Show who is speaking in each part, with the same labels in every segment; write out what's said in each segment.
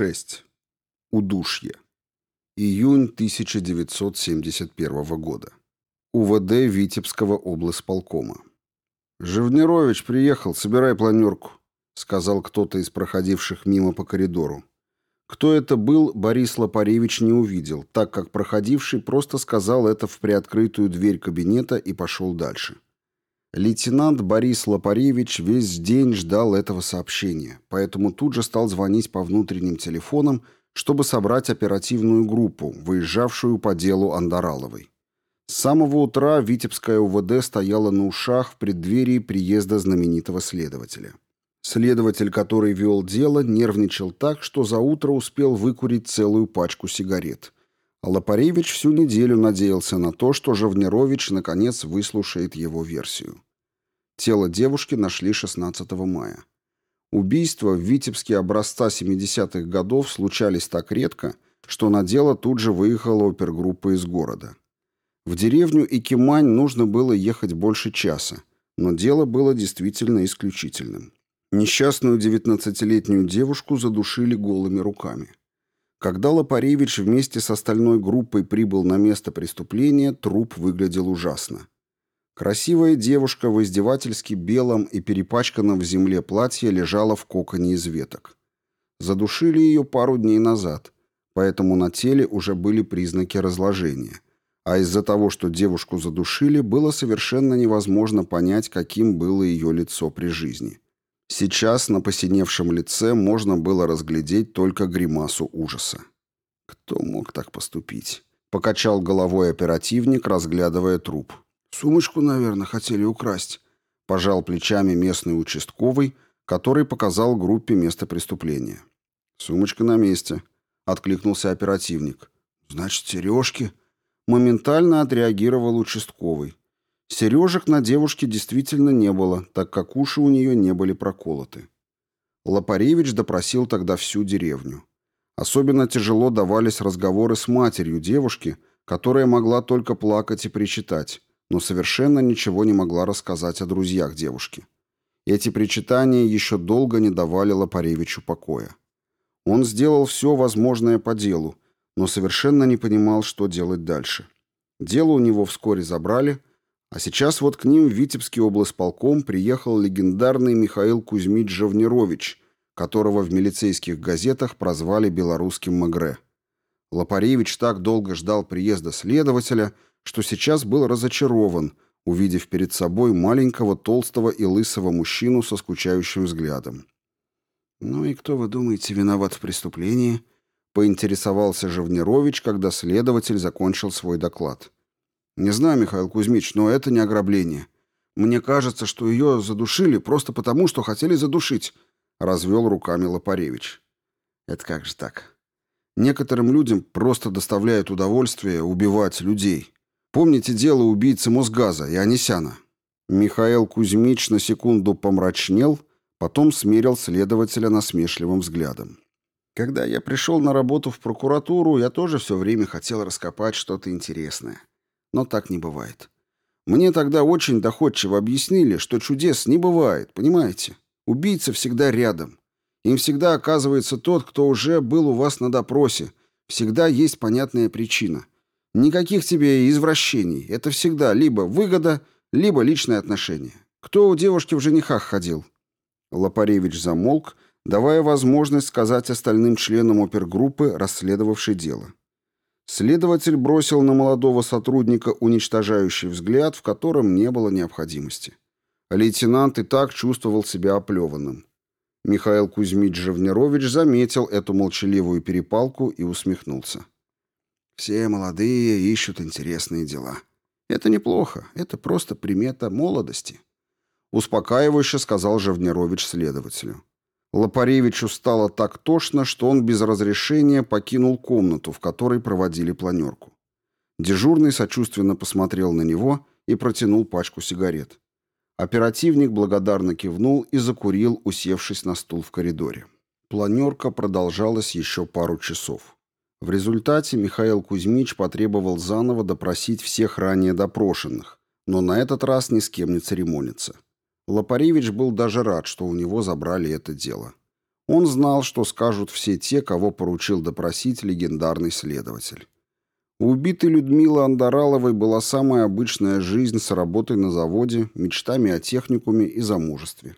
Speaker 1: 6. Удушье. Июнь 1971 года. УВД Витебского облсполкома. «Живнирович приехал, собирай планерку», — сказал кто-то из проходивших мимо по коридору. Кто это был, Борис Лопаревич не увидел, так как проходивший просто сказал это в приоткрытую дверь кабинета и пошел дальше. Лейтенант Борис Лопаревич весь день ждал этого сообщения, поэтому тут же стал звонить по внутренним телефонам, чтобы собрать оперативную группу, выезжавшую по делу Андараловой. С самого утра Витебская УВД стояла на ушах в преддверии приезда знаменитого следователя. Следователь, который вел дело, нервничал так, что за утро успел выкурить целую пачку сигарет. А Лопаревич всю неделю надеялся на то, что Живнирович наконец выслушает его версию. Тело девушки нашли 16 мая. Убийства в Витебске образца 70-х годов случались так редко, что на дело тут же выехала опергруппа из города. В деревню Икимань нужно было ехать больше часа, но дело было действительно исключительным. Несчастную 19-летнюю девушку задушили голыми руками. Когда Лопаревич вместе с остальной группой прибыл на место преступления, труп выглядел ужасно. Красивая девушка в издевательски белом и перепачканном в земле платье лежала в коконе из веток. Задушили ее пару дней назад, поэтому на теле уже были признаки разложения. А из-за того, что девушку задушили, было совершенно невозможно понять, каким было ее лицо при жизни. Сейчас на посиневшем лице можно было разглядеть только гримасу ужаса. Кто мог так поступить? Покачал головой оперативник, разглядывая труп. «Сумочку, наверное, хотели украсть», — пожал плечами местный участковый, который показал группе место преступления. «Сумочка на месте», — откликнулся оперативник. «Значит, сережки?» Моментально отреагировал участковый. Сережек на девушке действительно не было, так как уши у нее не были проколоты. Лопаревич допросил тогда всю деревню. Особенно тяжело давались разговоры с матерью девушки, которая могла только плакать и причитать но совершенно ничего не могла рассказать о друзьях девушки. Эти причитания еще долго не давали Лопаревичу покоя. Он сделал все возможное по делу, но совершенно не понимал, что делать дальше. Дело у него вскоре забрали, а сейчас вот к ним в Витебский облсполком приехал легендарный Михаил Кузьмич Жавнирович, которого в милицейских газетах прозвали белорусским Магре. Лопаревич так долго ждал приезда следователя – что сейчас был разочарован, увидев перед собой маленького, толстого и лысого мужчину со скучающим взглядом. «Ну и кто, вы думаете, виноват в преступлении?» — поинтересовался Живнирович, когда следователь закончил свой доклад. «Не знаю, Михаил Кузьмич, но это не ограбление. Мне кажется, что ее задушили просто потому, что хотели задушить», — развел руками Лопаревич. «Это как же так? Некоторым людям просто доставляет удовольствие убивать людей. Помните дело убийцы Мосгаза и Анисяна? Михаил Кузьмич на секунду помрачнел, потом смерил следователя насмешливым взглядом. Когда я пришел на работу в прокуратуру, я тоже все время хотел раскопать что-то интересное. Но так не бывает. Мне тогда очень доходчиво объяснили, что чудес не бывает, понимаете? Убийца всегда рядом. Им всегда оказывается тот, кто уже был у вас на допросе. Всегда есть понятная причина. Никаких тебе извращений. Это всегда либо выгода, либо личные отношения. Кто у девушки в женихах ходил?» Лопаревич замолк, давая возможность сказать остальным членам опергруппы, расследовавшей дело. Следователь бросил на молодого сотрудника уничтожающий взгляд, в котором не было необходимости. Лейтенант и так чувствовал себя оплеванным. Михаил Кузьмич Живнирович заметил эту молчаливую перепалку и усмехнулся. Все молодые ищут интересные дела. Это неплохо, это просто примета молодости. Успокаивающе сказал Живнирович следователю. Лопаревичу стало так тошно, что он без разрешения покинул комнату, в которой проводили планерку. Дежурный сочувственно посмотрел на него и протянул пачку сигарет. Оперативник благодарно кивнул и закурил, усевшись на стул в коридоре. Планерка продолжалась еще пару часов. В результате Михаил Кузьмич потребовал заново допросить всех ранее допрошенных, но на этот раз ни с кем не церемониться. Лопаревич был даже рад, что у него забрали это дело. Он знал, что скажут все те, кого поручил допросить легендарный следователь. У убитой Людмилы Андараловой была самая обычная жизнь с работой на заводе, мечтами о техникуме и замужестве.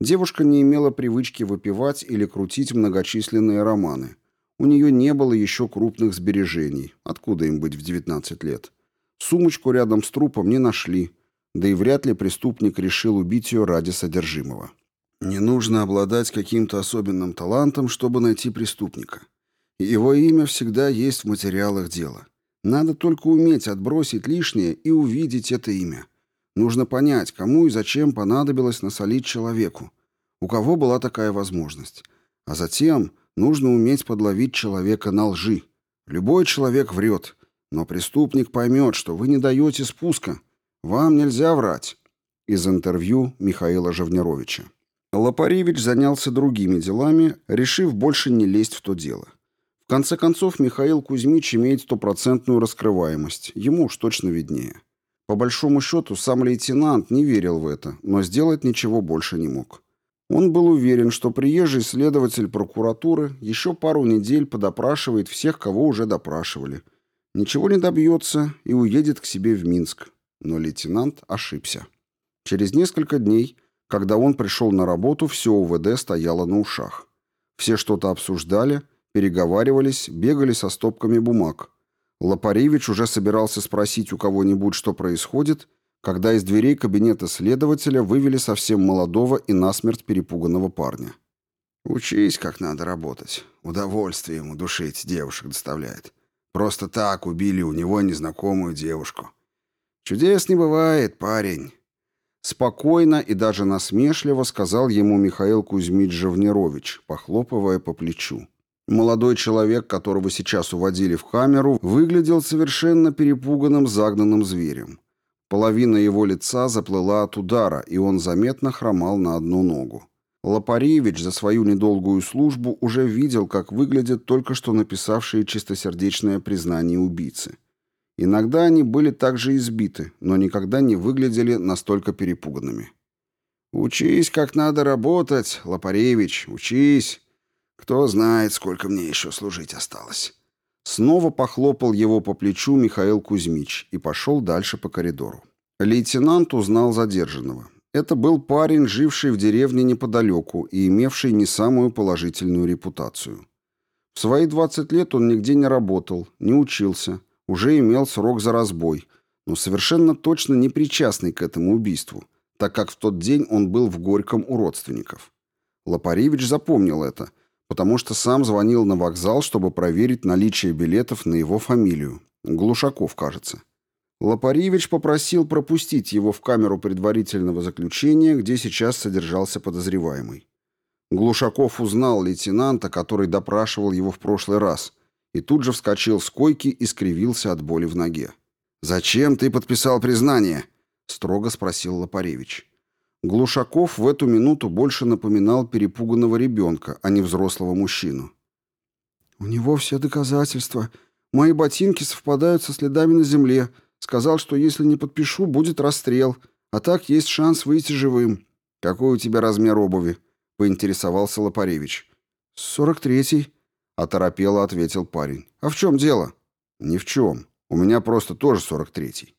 Speaker 1: Девушка не имела привычки выпивать или крутить многочисленные романы. У нее не было еще крупных сбережений. Откуда им быть в 19 лет? Сумочку рядом с трупом не нашли, да и вряд ли преступник решил убить ее ради содержимого. Не нужно обладать каким-то особенным талантом, чтобы найти преступника. Его имя всегда есть в материалах дела. Надо только уметь отбросить лишнее и увидеть это имя. Нужно понять, кому и зачем понадобилось насолить человеку. У кого была такая возможность. А затем нужно уметь подловить человека на лжи. Любой человек врет, но преступник поймет, что вы не даете спуска. Вам нельзя врать. Из интервью Михаила Живнеровича. Лопаревич занялся другими делами, решив больше не лезть в то дело. В конце концов, Михаил Кузьмич имеет стопроцентную раскрываемость. Ему уж точно виднее. По большому счету, сам лейтенант не верил в это, но сделать ничего больше не мог. Он был уверен, что приезжий следователь прокуратуры еще пару недель подопрашивает всех, кого уже допрашивали. Ничего не добьется и уедет к себе в Минск. Но лейтенант ошибся. Через несколько дней, когда он пришел на работу, все УВД стояло на ушах. Все что-то обсуждали – переговаривались, бегали со стопками бумаг. Лопаревич уже собирался спросить у кого-нибудь, что происходит, когда из дверей кабинета следователя вывели совсем молодого и насмерть перепуганного парня. «Учись, как надо работать. Удовольствие ему душить девушек доставляет. Просто так убили у него незнакомую девушку. Чудес не бывает, парень». Спокойно и даже насмешливо сказал ему Михаил Кузьмич Живнерович, похлопывая по плечу. Молодой человек, которого сейчас уводили в камеру, выглядел совершенно перепуганным загнанным зверем. Половина его лица заплыла от удара, и он заметно хромал на одну ногу. Лопаревич за свою недолгую службу уже видел, как выглядят только что написавшие чистосердечное признание убийцы. Иногда они были также избиты, но никогда не выглядели настолько перепуганными. «Учись, как надо работать, Лопаревич, учись!» Кто знает, сколько мне еще служить осталось. Снова похлопал его по плечу Михаил Кузьмич и пошел дальше по коридору. Лейтенант узнал задержанного. Это был парень, живший в деревне неподалеку и имевший не самую положительную репутацию. В свои 20 лет он нигде не работал, не учился, уже имел срок за разбой, но совершенно точно не причастный к этому убийству, так как в тот день он был в Горьком у родственников. Лопаревич запомнил это – потому что сам звонил на вокзал, чтобы проверить наличие билетов на его фамилию. Глушаков, кажется. Лопаревич попросил пропустить его в камеру предварительного заключения, где сейчас содержался подозреваемый. Глушаков узнал лейтенанта, который допрашивал его в прошлый раз, и тут же вскочил с койки и скривился от боли в ноге. «Зачем ты подписал признание?» — строго спросил Лопаревич. Глушаков в эту минуту больше напоминал перепуганного ребенка, а не взрослого мужчину. «У него все доказательства. Мои ботинки совпадают со следами на земле. Сказал, что если не подпишу, будет расстрел. А так есть шанс выйти живым». «Какой у тебя размер обуви?» — поинтересовался Лопаревич. «Сорок третий», — оторопело ответил парень. «А в чем дело?» «Ни в чем. У меня просто тоже сорок третий».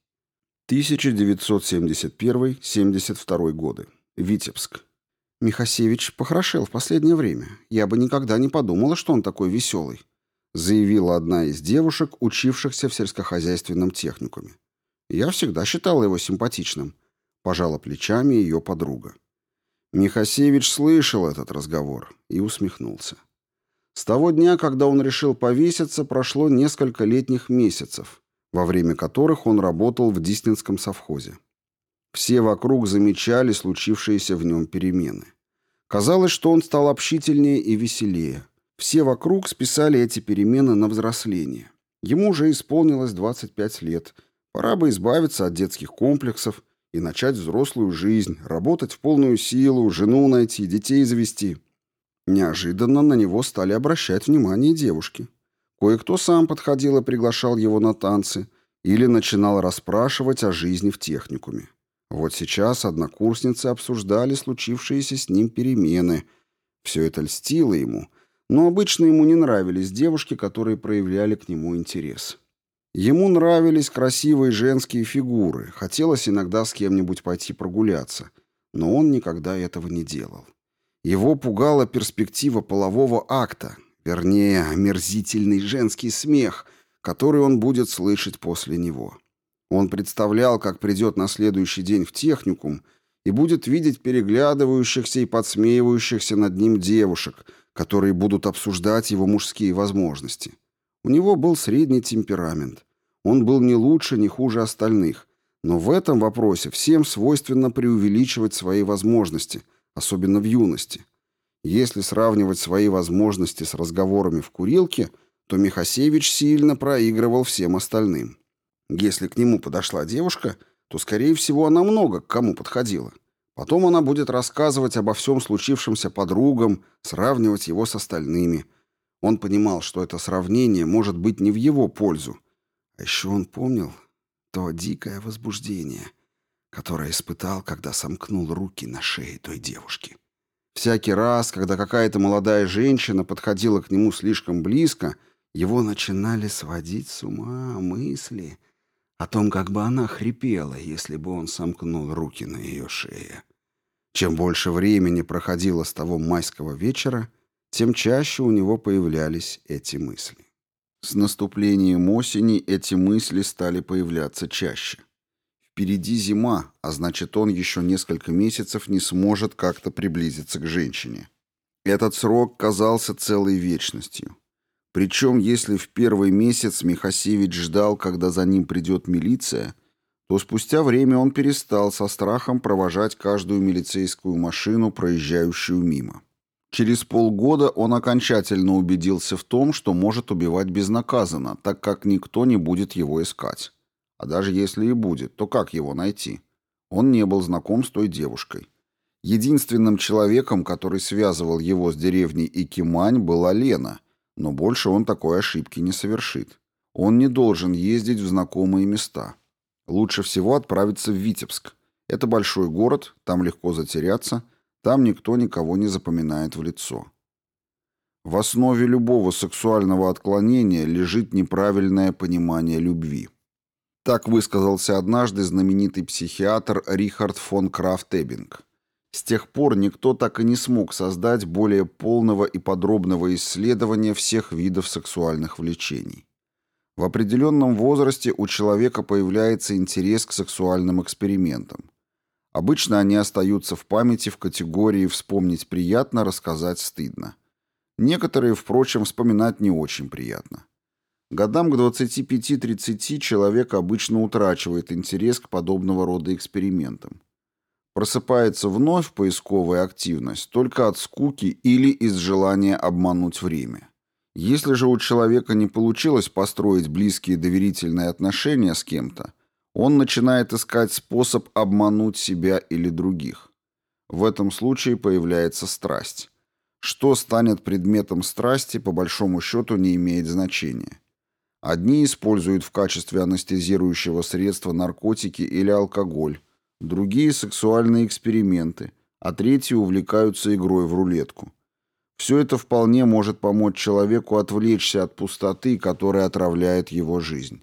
Speaker 1: 1971-72 годы. Витебск. Михасевич похорошел в последнее время. Я бы никогда не подумала, что он такой веселый, заявила одна из девушек, учившихся в сельскохозяйственном техникуме. Я всегда считала его симпатичным, пожала плечами ее подруга. Михасевич слышал этот разговор и усмехнулся. С того дня, когда он решил повеситься, прошло несколько летних месяцев, во время которых он работал в Диснинском совхозе. Все вокруг замечали случившиеся в нем перемены. Казалось, что он стал общительнее и веселее. Все вокруг списали эти перемены на взросление. Ему уже исполнилось 25 лет. Пора бы избавиться от детских комплексов и начать взрослую жизнь, работать в полную силу, жену найти, детей завести. Неожиданно на него стали обращать внимание девушки. Кое-кто сам подходил и приглашал его на танцы или начинал расспрашивать о жизни в техникуме. Вот сейчас однокурсницы обсуждали случившиеся с ним перемены. Все это льстило ему, но обычно ему не нравились девушки, которые проявляли к нему интерес. Ему нравились красивые женские фигуры, хотелось иногда с кем-нибудь пойти прогуляться, но он никогда этого не делал. Его пугала перспектива полового акта, вернее, омерзительный женский смех, который он будет слышать после него. Он представлял, как придет на следующий день в техникум и будет видеть переглядывающихся и подсмеивающихся над ним девушек, которые будут обсуждать его мужские возможности. У него был средний темперамент. Он был не лучше, не хуже остальных. Но в этом вопросе всем свойственно преувеличивать свои возможности, особенно в юности. Если сравнивать свои возможности с разговорами в курилке, то Михасевич сильно проигрывал всем остальным. Если к нему подошла девушка, то, скорее всего, она много к кому подходила. Потом она будет рассказывать обо всем случившемся подругам, сравнивать его с остальными – он понимал, что это сравнение может быть не в его пользу. А еще он помнил то дикое возбуждение, которое испытал, когда сомкнул руки на шее той девушки. Всякий раз, когда какая-то молодая женщина подходила к нему слишком близко, его начинали сводить с ума мысли о том, как бы она хрипела, если бы он сомкнул руки на ее шее. Чем больше времени проходило с того майского вечера, тем чаще у него появлялись эти мысли. С наступлением осени эти мысли стали появляться чаще. Впереди зима, а значит, он еще несколько месяцев не сможет как-то приблизиться к женщине. Этот срок казался целой вечностью. Причем, если в первый месяц Михасевич ждал, когда за ним придет милиция, то спустя время он перестал со страхом провожать каждую милицейскую машину, проезжающую мимо. Через полгода он окончательно убедился в том, что может убивать безнаказанно, так как никто не будет его искать. А даже если и будет, то как его найти? Он не был знаком с той девушкой. Единственным человеком, который связывал его с деревней Икимань, была Лена, но больше он такой ошибки не совершит. Он не должен ездить в знакомые места. Лучше всего отправиться в Витебск. Это большой город, там легко затеряться – там никто никого не запоминает в лицо. В основе любого сексуального отклонения лежит неправильное понимание любви. Так высказался однажды знаменитый психиатр Рихард фон Крафтебинг. С тех пор никто так и не смог создать более полного и подробного исследования всех видов сексуальных влечений. В определенном возрасте у человека появляется интерес к сексуальным экспериментам. Обычно они остаются в памяти в категории «вспомнить приятно, рассказать стыдно». Некоторые, впрочем, вспоминать не очень приятно. Годам к 25-30 человек обычно утрачивает интерес к подобного рода экспериментам. Просыпается вновь поисковая активность только от скуки или из желания обмануть время. Если же у человека не получилось построить близкие доверительные отношения с кем-то, он начинает искать способ обмануть себя или других. В этом случае появляется страсть. Что станет предметом страсти, по большому счету, не имеет значения. Одни используют в качестве анестезирующего средства наркотики или алкоголь, другие – сексуальные эксперименты, а третьи увлекаются игрой в рулетку. Все это вполне может помочь человеку отвлечься от пустоты, которая отравляет его жизнь.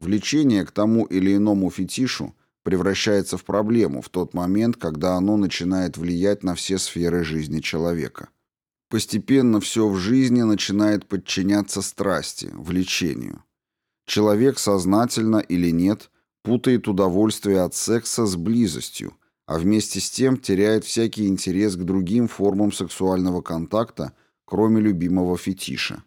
Speaker 1: Влечение к тому или иному фетишу превращается в проблему в тот момент, когда оно начинает влиять на все сферы жизни человека. Постепенно все в жизни начинает подчиняться страсти, влечению. Человек сознательно или нет путает удовольствие от секса с близостью, а вместе с тем теряет всякий интерес к другим формам сексуального контакта, кроме любимого фетиша.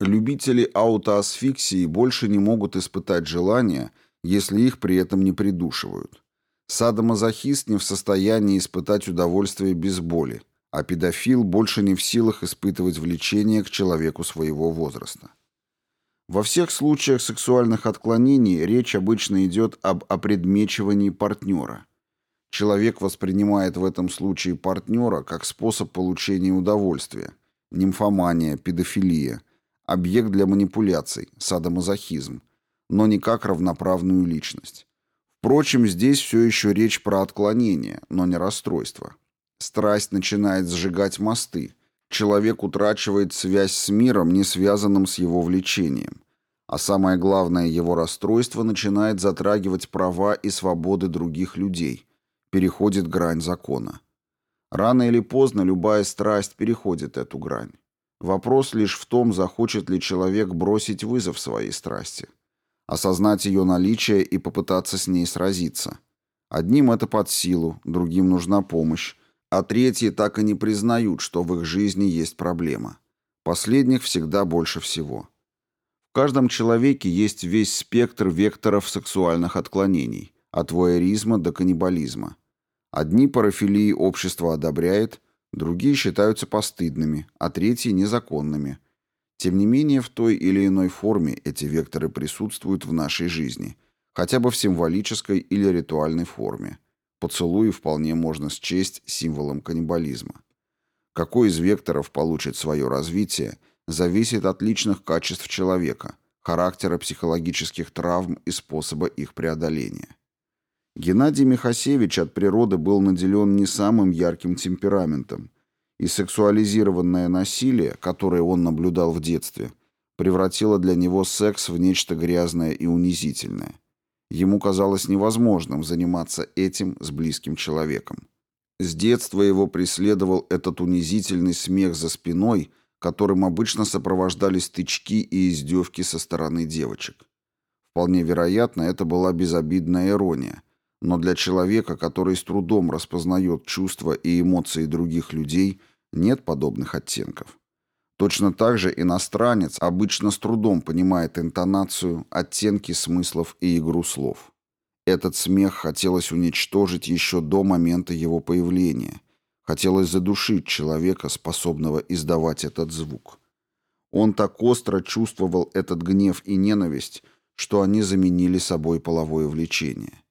Speaker 1: Любители аутоасфиксии больше не могут испытать желания, если их при этом не придушивают. Садомазохист не в состоянии испытать удовольствие без боли, а педофил больше не в силах испытывать влечение к человеку своего возраста. Во всех случаях сексуальных отклонений речь обычно идет об опредмечивании партнера. Человек воспринимает в этом случае партнера как способ получения удовольствия, нимфомания, педофилия – объект для манипуляций, садомазохизм, но не как равноправную личность. Впрочем, здесь все еще речь про отклонение, но не расстройство. Страсть начинает сжигать мосты. Человек утрачивает связь с миром, не связанным с его влечением. А самое главное, его расстройство начинает затрагивать права и свободы других людей, переходит грань закона. Рано или поздно любая страсть переходит эту грань. Вопрос лишь в том, захочет ли человек бросить вызов своей страсти, осознать ее наличие и попытаться с ней сразиться. Одним это под силу, другим нужна помощь, а третьи так и не признают, что в их жизни есть проблема. Последних всегда больше всего. В каждом человеке есть весь спектр векторов сексуальных отклонений, от воэризма до каннибализма. Одни парафилии общество одобряет, другие считаются постыдными, а третьи – незаконными. Тем не менее, в той или иной форме эти векторы присутствуют в нашей жизни, хотя бы в символической или ритуальной форме. Поцелуи вполне можно счесть символом каннибализма. Какой из векторов получит свое развитие, зависит от личных качеств человека, характера психологических травм и способа их преодоления. Геннадий Михасевич от природы был наделен не самым ярким темпераментом, и сексуализированное насилие, которое он наблюдал в детстве, превратило для него секс в нечто грязное и унизительное – Ему казалось невозможным заниматься этим с близким человеком. С детства его преследовал этот унизительный смех за спиной, которым обычно сопровождались тычки и издевки со стороны девочек. Вполне вероятно, это была безобидная ирония, но для человека, который с трудом распознает чувства и эмоции других людей, нет подобных оттенков. Точно так же иностранец обычно с трудом понимает интонацию, оттенки смыслов и игру слов. Этот смех хотелось уничтожить еще до момента его появления. Хотелось задушить человека, способного издавать этот звук. Он так остро чувствовал этот гнев и ненависть, что они заменили собой половое влечение.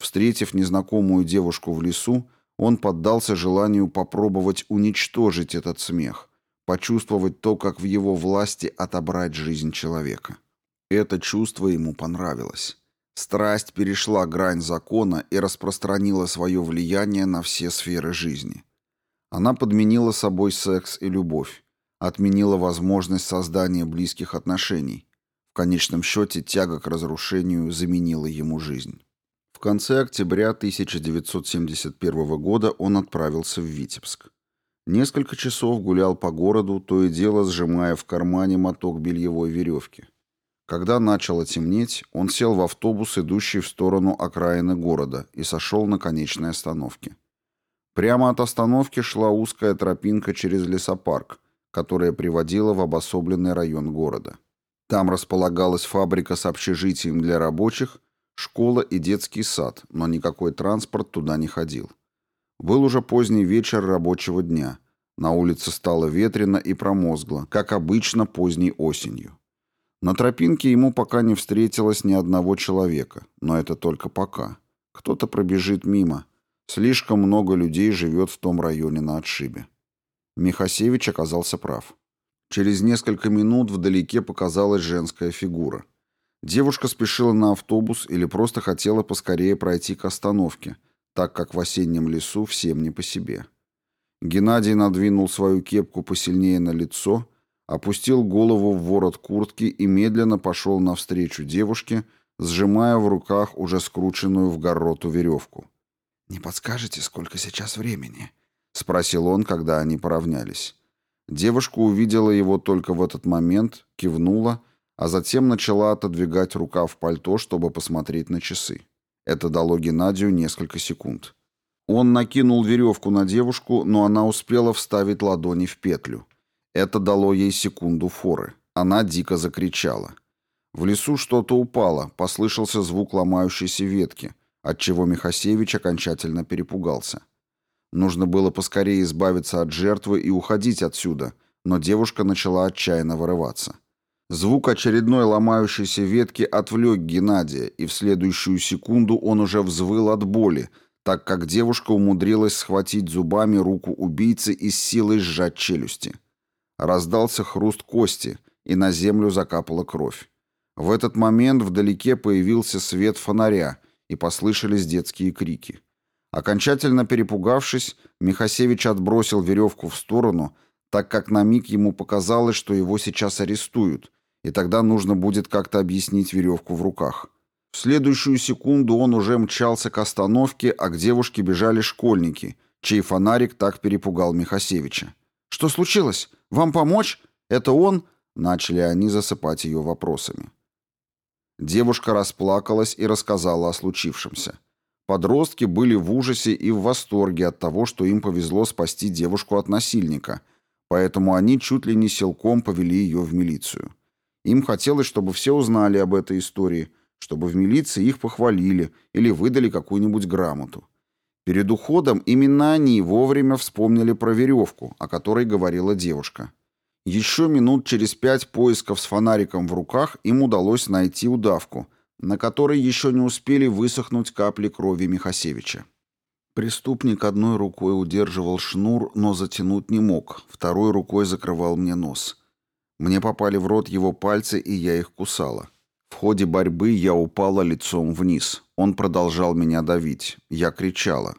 Speaker 1: Встретив незнакомую девушку в лесу, он поддался желанию попробовать уничтожить этот смех, почувствовать то, как в его власти отобрать жизнь человека. Это чувство ему понравилось. Страсть перешла грань закона и распространила свое влияние на все сферы жизни. Она подменила собой секс и любовь, отменила возможность создания близких отношений. В конечном счете тяга к разрушению заменила ему жизнь. В конце октября 1971 года он отправился в Витебск. Несколько часов гулял по городу, то и дело сжимая в кармане моток бельевой веревки. Когда начало темнеть, он сел в автобус, идущий в сторону окраины города, и сошел на конечной остановке. Прямо от остановки шла узкая тропинка через лесопарк, которая приводила в обособленный район города. Там располагалась фабрика с общежитием для рабочих, школа и детский сад, но никакой транспорт туда не ходил. Был уже поздний вечер рабочего дня. На улице стало ветрено и промозгло, как обычно поздней осенью. На тропинке ему пока не встретилось ни одного человека, но это только пока. Кто-то пробежит мимо. Слишком много людей живет в том районе на отшибе. Михасевич оказался прав. Через несколько минут вдалеке показалась женская фигура. Девушка спешила на автобус или просто хотела поскорее пройти к остановке – так как в осеннем лесу всем не по себе. Геннадий надвинул свою кепку посильнее на лицо, опустил голову в ворот куртки и медленно пошел навстречу девушке, сжимая в руках уже скрученную в гороту веревку. «Не подскажете, сколько сейчас времени?» — спросил он, когда они поравнялись. Девушка увидела его только в этот момент, кивнула, а затем начала отодвигать рукав пальто, чтобы посмотреть на часы. Это дало Геннадию несколько секунд. Он накинул веревку на девушку, но она успела вставить ладони в петлю. Это дало ей секунду форы. Она дико закричала. В лесу что-то упало, послышался звук ломающейся ветки, отчего Михасевич окончательно перепугался. Нужно было поскорее избавиться от жертвы и уходить отсюда, но девушка начала отчаянно вырываться. Звук очередной ломающейся ветки отвлек Геннадия, и в следующую секунду он уже взвыл от боли, так как девушка умудрилась схватить зубами руку убийцы и с силой сжать челюсти. Раздался хруст кости, и на землю закапала кровь. В этот момент вдалеке появился свет фонаря, и послышались детские крики. Окончательно перепугавшись, Михасевич отбросил веревку в сторону, так как на миг ему показалось, что его сейчас арестуют, и тогда нужно будет как-то объяснить веревку в руках. В следующую секунду он уже мчался к остановке, а к девушке бежали школьники, чей фонарик так перепугал Михасевича. «Что случилось? Вам помочь? Это он?» Начали они засыпать ее вопросами. Девушка расплакалась и рассказала о случившемся. Подростки были в ужасе и в восторге от того, что им повезло спасти девушку от насильника, поэтому они чуть ли не силком повели ее в милицию. Им хотелось, чтобы все узнали об этой истории, чтобы в милиции их похвалили или выдали какую-нибудь грамоту. Перед уходом именно они вовремя вспомнили про веревку, о которой говорила девушка. Еще минут через пять поисков с фонариком в руках им удалось найти удавку, на которой еще не успели высохнуть капли крови Михасевича. Преступник одной рукой удерживал шнур, но затянуть не мог, второй рукой закрывал мне нос. Мне попали в рот его пальцы, и я их кусала. В ходе борьбы я упала лицом вниз. Он продолжал меня давить. Я кричала.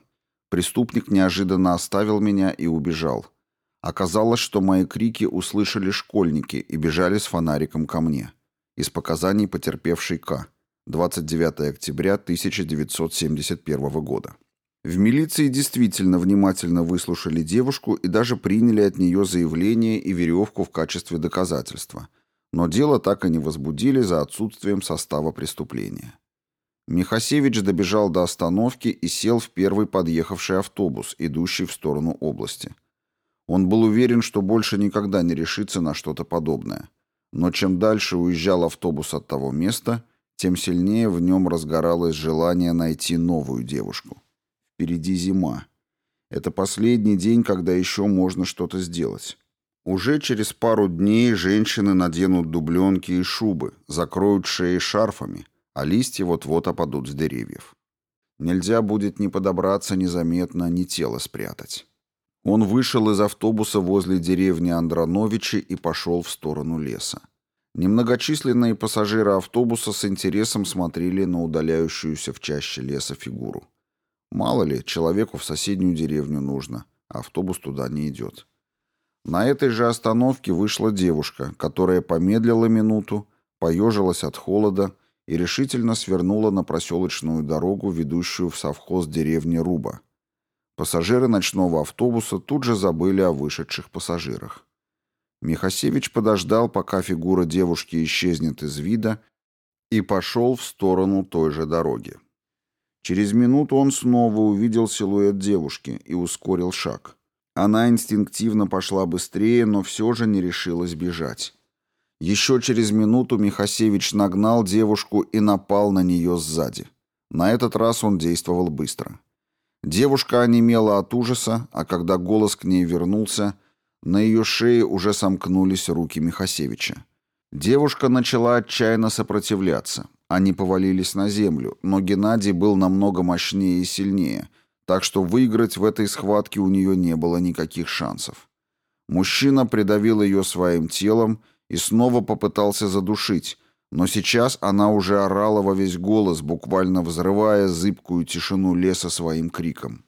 Speaker 1: Преступник неожиданно оставил меня и убежал. Оказалось, что мои крики услышали школьники и бежали с фонариком ко мне. Из показаний потерпевшей К. 29 октября 1971 года. В милиции действительно внимательно выслушали девушку и даже приняли от нее заявление и веревку в качестве доказательства. Но дело так и не возбудили за отсутствием состава преступления. Михасевич добежал до остановки и сел в первый подъехавший автобус, идущий в сторону области. Он был уверен, что больше никогда не решится на что-то подобное. Но чем дальше уезжал автобус от того места, тем сильнее в нем разгоралось желание найти новую девушку. Впереди зима. Это последний день, когда еще можно что-то сделать. Уже через пару дней женщины наденут дубленки и шубы, закроют шеи шарфами, а листья вот-вот опадут с деревьев. Нельзя будет ни подобраться незаметно, ни тело спрятать. Он вышел из автобуса возле деревни Андроновичи и пошел в сторону леса. Немногочисленные пассажиры автобуса с интересом смотрели на удаляющуюся в чаще леса фигуру. Мало ли, человеку в соседнюю деревню нужно, а автобус туда не идет. На этой же остановке вышла девушка, которая помедлила минуту, поежилась от холода и решительно свернула на проселочную дорогу, ведущую в совхоз деревни Руба. Пассажиры ночного автобуса тут же забыли о вышедших пассажирах. Михасевич подождал, пока фигура девушки исчезнет из вида, и пошел в сторону той же дороги. Через минуту он снова увидел силуэт девушки и ускорил шаг. Она инстинктивно пошла быстрее, но все же не решилась бежать. Еще через минуту Михасевич нагнал девушку и напал на нее сзади. На этот раз он действовал быстро. Девушка онемела от ужаса, а когда голос к ней вернулся, на ее шее уже сомкнулись руки Михасевича. Девушка начала отчаянно сопротивляться. Они повалились на землю, но Геннадий был намного мощнее и сильнее, так что выиграть в этой схватке у нее не было никаких шансов. Мужчина придавил ее своим телом и снова попытался задушить, но сейчас она уже орала во весь голос, буквально взрывая зыбкую тишину леса своим криком.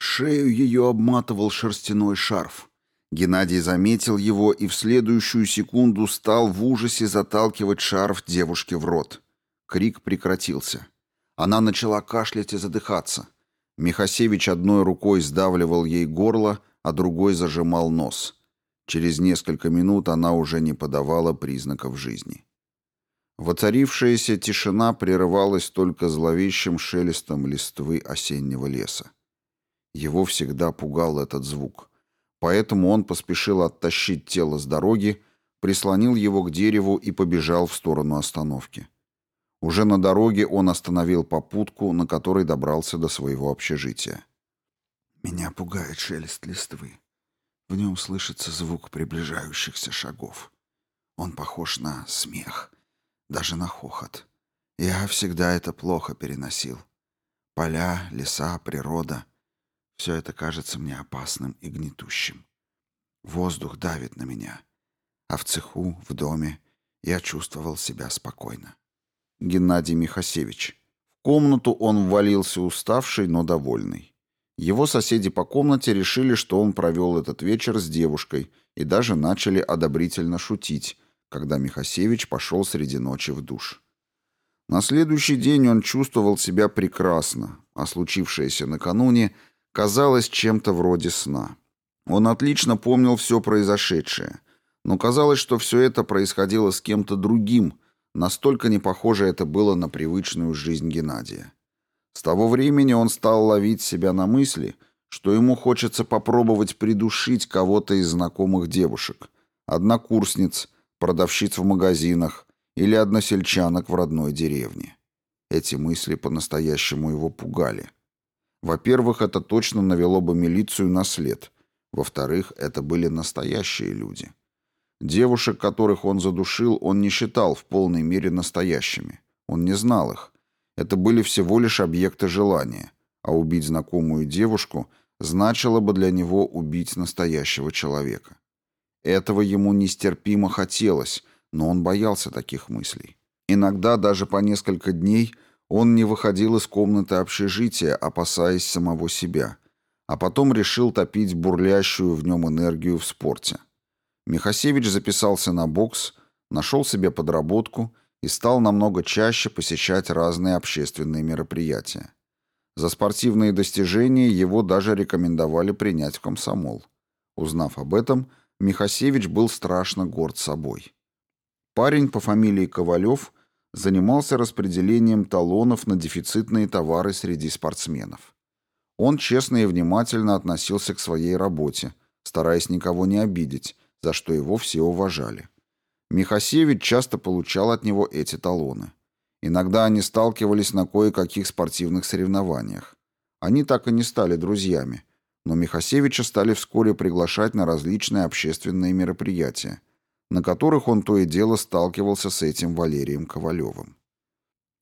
Speaker 1: Шею ее обматывал шерстяной шарф. Геннадий заметил его и в следующую секунду стал в ужасе заталкивать шарф девушке в рот. Крик прекратился. Она начала кашлять и задыхаться. Михасевич одной рукой сдавливал ей горло, а другой зажимал нос. Через несколько минут она уже не подавала признаков жизни. Воцарившаяся тишина прерывалась только зловещим шелестом листвы осеннего леса. Его всегда пугал этот звук. Поэтому он поспешил оттащить тело с дороги, прислонил его к дереву и побежал в сторону остановки. Уже на дороге он остановил попутку, на которой добрался до своего общежития. «Меня пугает шелест листвы. В нем слышится звук приближающихся шагов. Он похож на смех» даже на хохот. Я всегда это плохо переносил. Поля, леса, природа — все это кажется мне опасным и гнетущим. Воздух давит на меня. А в цеху, в доме я чувствовал себя спокойно. Геннадий Михасевич. комнату он ввалился уставший, но довольный. Его соседи по комнате решили, что он провел этот вечер с девушкой и даже начали одобрительно шутить, когда Михасевич пошел среди ночи в душ. На следующий день он чувствовал себя прекрасно, а случившееся накануне казалось чем-то вроде сна. Он отлично помнил все произошедшее, но казалось, что все это происходило с кем-то другим, настолько не похоже это было на привычную жизнь Геннадия. С того времени он стал ловить себя на мысли, что ему хочется попробовать придушить кого-то из знакомых девушек, однокурсниц, продавщиц в магазинах или односельчанок в родной деревне. Эти мысли по-настоящему его пугали. Во-первых, это точно навело бы милицию на след. Во-вторых, это были настоящие люди. Девушек, которых он задушил, он не считал в полной мере настоящими. Он не знал их. Это были всего лишь объекты желания, а убить знакомую девушку значило бы для него убить настоящего человека. Этого ему нестерпимо хотелось, но он боялся таких мыслей. Иногда даже по несколько дней он не выходил из комнаты общежития, опасаясь самого себя, а потом решил топить бурлящую в нем энергию в спорте. Михасевич записался на бокс, нашел себе подработку и стал намного чаще посещать разные общественные мероприятия. За спортивные достижения его даже рекомендовали принять в комсомол. Узнав об этом, Михасевич был страшно горд собой. Парень по фамилии Ковалев занимался распределением талонов на дефицитные товары среди спортсменов. Он честно и внимательно относился к своей работе, стараясь никого не обидеть, за что его все уважали. Михасевич часто получал от него эти талоны. Иногда они сталкивались на кое-каких спортивных соревнованиях. Они так и не стали друзьями, но Михасевича стали вскоре приглашать на различные общественные мероприятия, на которых он то и дело сталкивался с этим Валерием Ковалевым.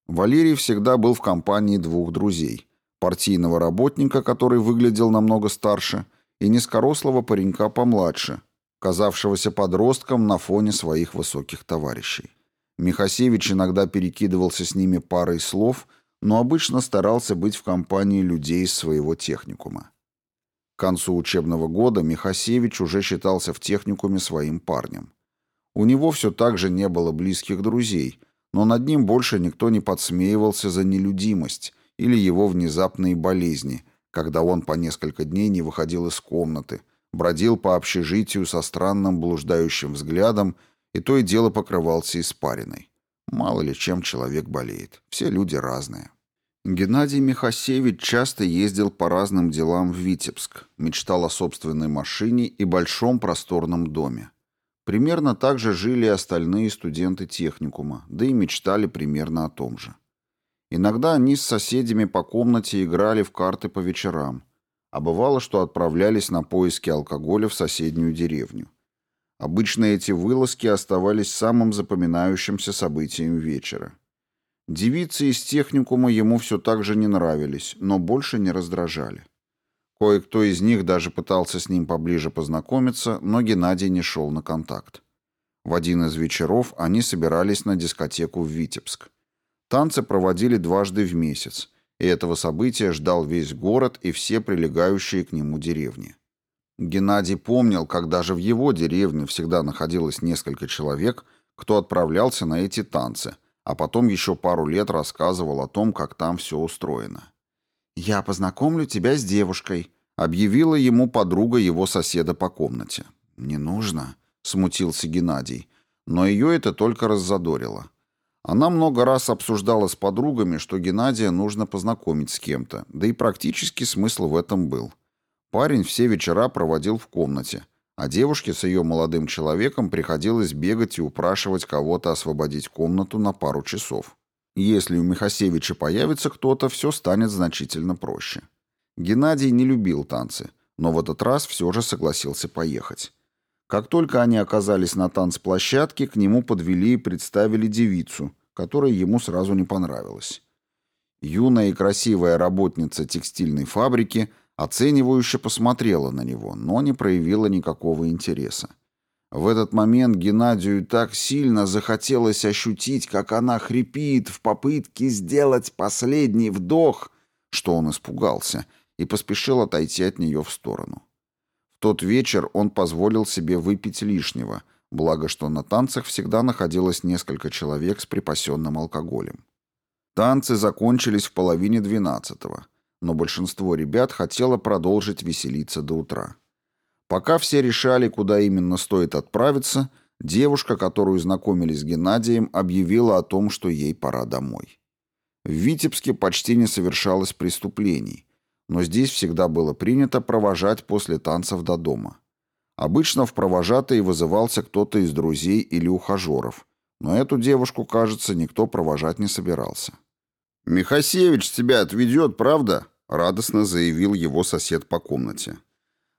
Speaker 1: Валерий всегда был в компании двух друзей – партийного работника, который выглядел намного старше, и низкорослого паренька помладше – казавшегося подростком на фоне своих высоких товарищей. Михасевич иногда перекидывался с ними парой слов, но обычно старался быть в компании людей из своего техникума. К концу учебного года Михасевич уже считался в техникуме своим парнем. У него все так же не было близких друзей, но над ним больше никто не подсмеивался за нелюдимость или его внезапные болезни, когда он по несколько дней не выходил из комнаты, бродил по общежитию со странным блуждающим взглядом и то и дело покрывался испариной. Мало ли чем человек болеет. Все люди разные. Геннадий Михасевич часто ездил по разным делам в Витебск, мечтал о собственной машине и большом просторном доме. Примерно так же жили и остальные студенты техникума, да и мечтали примерно о том же. Иногда они с соседями по комнате играли в карты по вечерам – а бывало, что отправлялись на поиски алкоголя в соседнюю деревню. Обычно эти вылазки оставались самым запоминающимся событием вечера. Девицы из техникума ему все так же не нравились, но больше не раздражали. Кое-кто из них даже пытался с ним поближе познакомиться, но Геннадий не шел на контакт. В один из вечеров они собирались на дискотеку в Витебск. Танцы проводили дважды в месяц, и этого события ждал весь город и все прилегающие к нему деревни. Геннадий помнил, как даже в его деревне всегда находилось несколько человек, кто отправлялся на эти танцы, а потом еще пару лет рассказывал о том, как там все устроено. «Я познакомлю тебя с девушкой», — объявила ему подруга его соседа по комнате. «Не нужно», — смутился Геннадий, но ее это только раззадорило. Она много раз обсуждала с подругами, что Геннадия нужно познакомить с кем-то, да и практически смысл в этом был. Парень все вечера проводил в комнате, а девушке с ее молодым человеком приходилось бегать и упрашивать кого-то освободить комнату на пару часов. Если у Михасевича появится кто-то, все станет значительно проще. Геннадий не любил танцы, но в этот раз все же согласился поехать. Как только они оказались на танцплощадке, к нему подвели и представили девицу, которая ему сразу не понравилась. Юная и красивая работница текстильной фабрики оценивающе посмотрела на него, но не проявила никакого интереса. В этот момент Геннадию так сильно захотелось ощутить, как она хрипит в попытке сделать последний вдох, что он испугался и поспешил отойти от нее в сторону. Тот вечер он позволил себе выпить лишнего, благо что на танцах всегда находилось несколько человек с припасенным алкоголем. Танцы закончились в половине двенадцатого, но большинство ребят хотело продолжить веселиться до утра. Пока все решали, куда именно стоит отправиться, девушка, которую знакомились с Геннадием, объявила о том, что ей пора домой. В Витебске почти не совершалось преступлений, но здесь всегда было принято провожать после танцев до дома. Обычно в провожатые вызывался кто-то из друзей или ухажеров, но эту девушку, кажется, никто провожать не собирался. «Михасевич тебя отведет, правда?» — радостно заявил его сосед по комнате.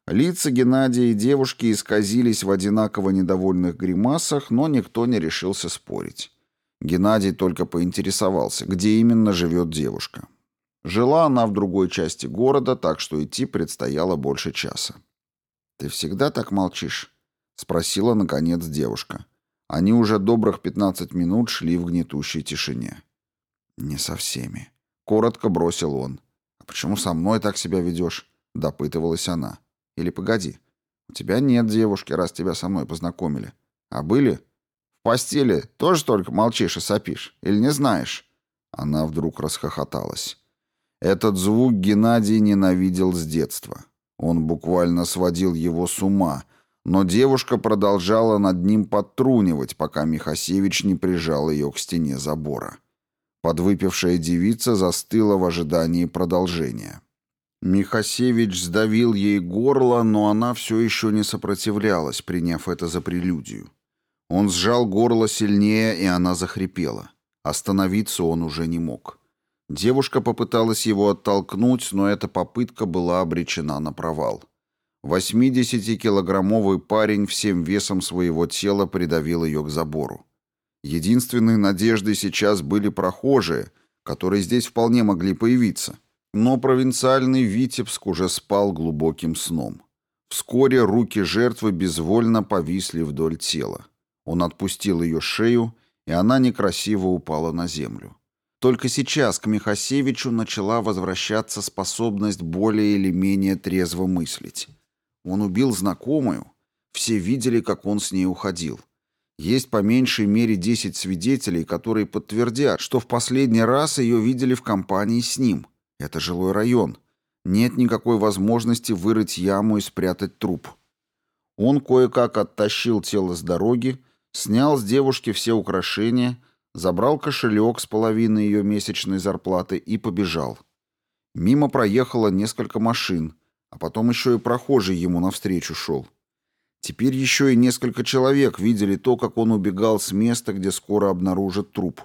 Speaker 1: Лица Геннадия и девушки исказились в одинаково недовольных гримасах, но никто не решился спорить. Геннадий только поинтересовался, где именно живет девушка. Жила она в другой части города, так что идти предстояло больше часа. «Ты всегда так молчишь?» — спросила, наконец, девушка. Они уже добрых пятнадцать минут шли в гнетущей тишине. «Не со всеми», — коротко бросил он. «А почему со мной так себя ведешь?» — допытывалась она. Или погоди, у тебя нет девушки, раз тебя со мной познакомили. А были? В постели тоже только молчишь и сопишь? Или не знаешь?» Она вдруг расхохоталась. Этот звук Геннадий ненавидел с детства. Он буквально сводил его с ума, но девушка продолжала над ним подтрунивать, пока Михасевич не прижал ее к стене забора. Подвыпившая девица застыла в ожидании продолжения. Михасевич сдавил ей горло, но она все еще не сопротивлялась, приняв это за прелюдию. Он сжал горло сильнее, и она захрипела. Остановиться он уже не мог. Девушка попыталась его оттолкнуть, но эта попытка была обречена на провал. 80-килограммовый парень всем весом своего тела придавил ее к забору. Единственной надеждой сейчас были прохожие, которые здесь вполне могли появиться. Но провинциальный Витебск уже спал глубоким сном. Вскоре руки жертвы безвольно повисли вдоль тела. Он отпустил ее шею, и она некрасиво упала на землю. Только сейчас к Михасевичу начала возвращаться способность более или менее трезво мыслить. Он убил знакомую. Все видели, как он с ней уходил. Есть по меньшей мере 10 свидетелей, которые подтвердят, что в последний раз ее видели в компании с ним – это жилой район. Нет никакой возможности вырыть яму и спрятать труп. Он кое-как оттащил тело с дороги, снял с девушки все украшения, забрал кошелек с половиной ее месячной зарплаты и побежал. Мимо проехало несколько машин, а потом еще и прохожий ему навстречу шел. Теперь еще и несколько человек видели то, как он убегал с места, где скоро обнаружат труп.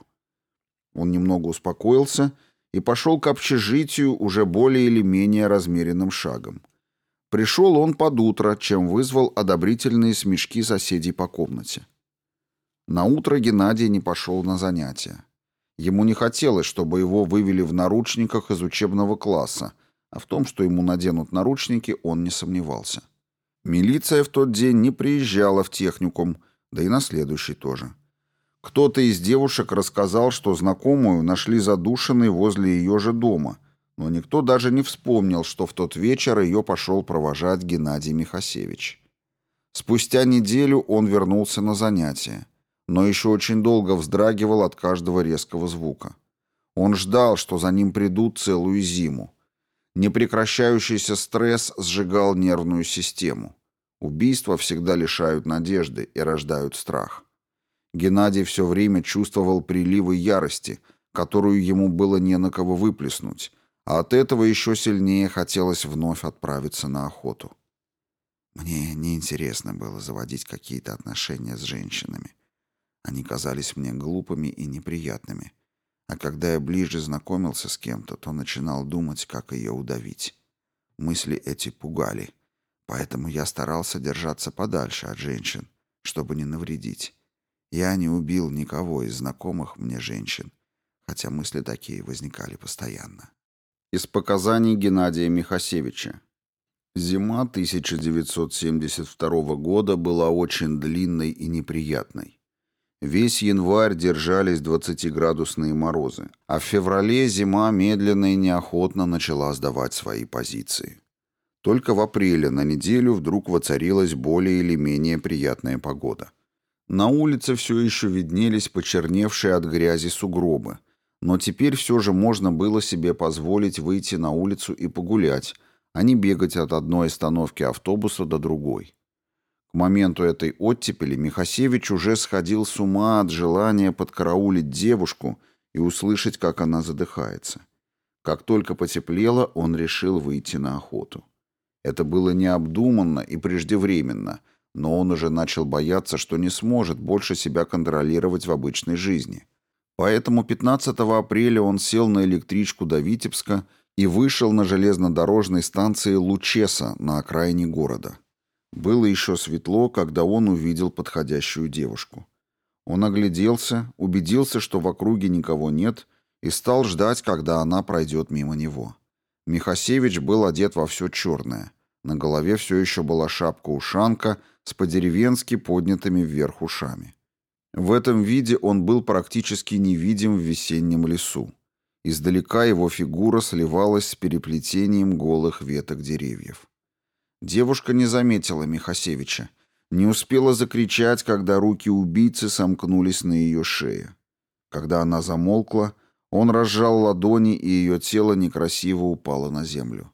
Speaker 1: Он немного успокоился и пошел к общежитию уже более или менее размеренным шагом. Пришел он под утро, чем вызвал одобрительные смешки соседей по комнате. На утро Геннадий не пошел на занятия. Ему не хотелось, чтобы его вывели в наручниках из учебного класса, а в том, что ему наденут наручники, он не сомневался. Милиция в тот день не приезжала в техникум, да и на следующий тоже. Кто-то из девушек рассказал, что знакомую нашли задушенной возле ее же дома, но никто даже не вспомнил, что в тот вечер ее пошел провожать Геннадий Михасевич. Спустя неделю он вернулся на занятия, но еще очень долго вздрагивал от каждого резкого звука. Он ждал, что за ним придут целую зиму. Непрекращающийся стресс сжигал нервную систему. Убийства всегда лишают надежды и рождают страх. Геннадий все время чувствовал приливы ярости, которую ему было не на кого выплеснуть, а от этого еще сильнее хотелось вновь отправиться на охоту. Мне неинтересно было заводить какие-то отношения с женщинами. Они казались мне глупыми и неприятными. А когда я ближе знакомился с кем-то, то начинал думать, как ее удавить. Мысли эти пугали, поэтому я старался держаться подальше от женщин, чтобы не навредить. Я не убил никого из знакомых мне женщин, хотя мысли такие возникали постоянно. Из показаний Геннадия Михасевича. Зима 1972 года была очень длинной и неприятной. Весь январь держались 20-градусные морозы, а в феврале зима медленно и неохотно начала сдавать свои позиции. Только в апреле на неделю вдруг воцарилась более или менее приятная погода. На улице все еще виднелись почерневшие от грязи сугробы, но теперь все же можно было себе позволить выйти на улицу и погулять, а не бегать от одной остановки автобуса до другой. К моменту этой оттепели Михасевич уже сходил с ума от желания подкараулить девушку и услышать, как она задыхается. Как только потеплело, он решил выйти на охоту. Это было необдуманно и преждевременно, но он уже начал бояться, что не сможет больше себя контролировать в обычной жизни. Поэтому 15 апреля он сел на электричку до Витебска и вышел на железнодорожной станции Лучеса на окраине города. Было еще светло, когда он увидел подходящую девушку. Он огляделся, убедился, что в округе никого нет, и стал ждать, когда она пройдет мимо него. Михасевич был одет во все черное. На голове все еще была шапка-ушанка с по-деревенски поднятыми вверх ушами. В этом виде он был практически невидим в весеннем лесу. Издалека его фигура сливалась с переплетением голых веток деревьев. Девушка не заметила Михасевича, не успела закричать, когда руки убийцы сомкнулись на ее шее. Когда она замолкла, он разжал ладони, и ее тело некрасиво упало на землю.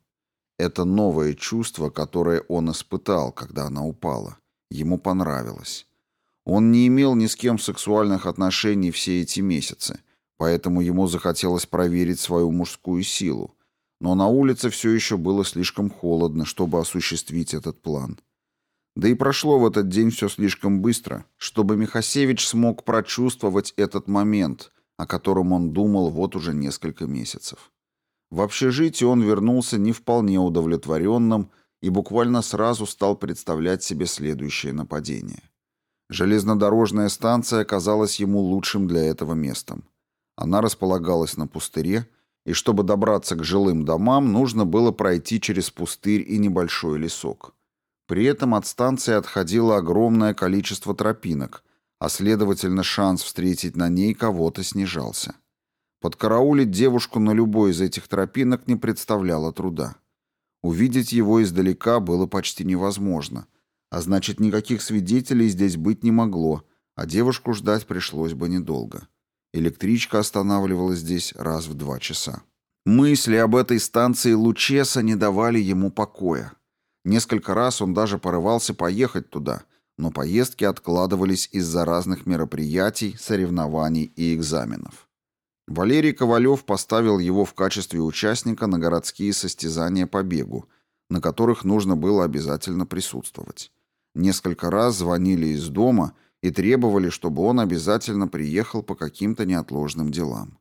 Speaker 1: Это новое чувство, которое он испытал, когда она упала. Ему понравилось. Он не имел ни с кем сексуальных отношений все эти месяцы, поэтому ему захотелось проверить свою мужскую силу, но на улице все еще было слишком холодно, чтобы осуществить этот план. Да и прошло в этот день все слишком быстро, чтобы Михасевич смог прочувствовать этот момент, о котором он думал вот уже несколько месяцев. В общежитие он вернулся не вполне удовлетворенным и буквально сразу стал представлять себе следующее нападение. Железнодорожная станция оказалась ему лучшим для этого местом. Она располагалась на пустыре, и чтобы добраться к жилым домам, нужно было пройти через пустырь и небольшой лесок. При этом от станции отходило огромное количество тропинок, а следовательно шанс встретить на ней кого-то снижался. Подкараулить девушку на любой из этих тропинок не представляло труда. Увидеть его издалека было почти невозможно, а значит никаких свидетелей здесь быть не могло, а девушку ждать пришлось бы недолго. Электричка останавливалась здесь раз в два часа. Мысли об этой станции Лучеса не давали ему покоя. Несколько раз он даже порывался поехать туда, но поездки откладывались из-за разных мероприятий, соревнований и экзаменов. Валерий Ковалев поставил его в качестве участника на городские состязания по бегу, на которых нужно было обязательно присутствовать. Несколько раз звонили из дома и требовали, чтобы он обязательно приехал по каким-то неотложным делам.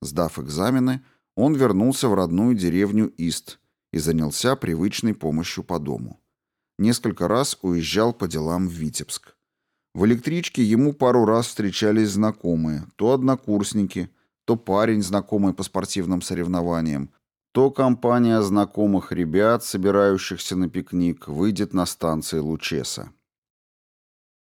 Speaker 1: Сдав экзамены, он вернулся в родную деревню Ист и занялся привычной помощью по дому. Несколько раз уезжал по делам в Витебск. В электричке ему пару раз встречались знакомые, то однокурсники, то парень, знакомый по спортивным соревнованиям, то компания знакомых ребят, собирающихся на пикник, выйдет на станции Лучеса.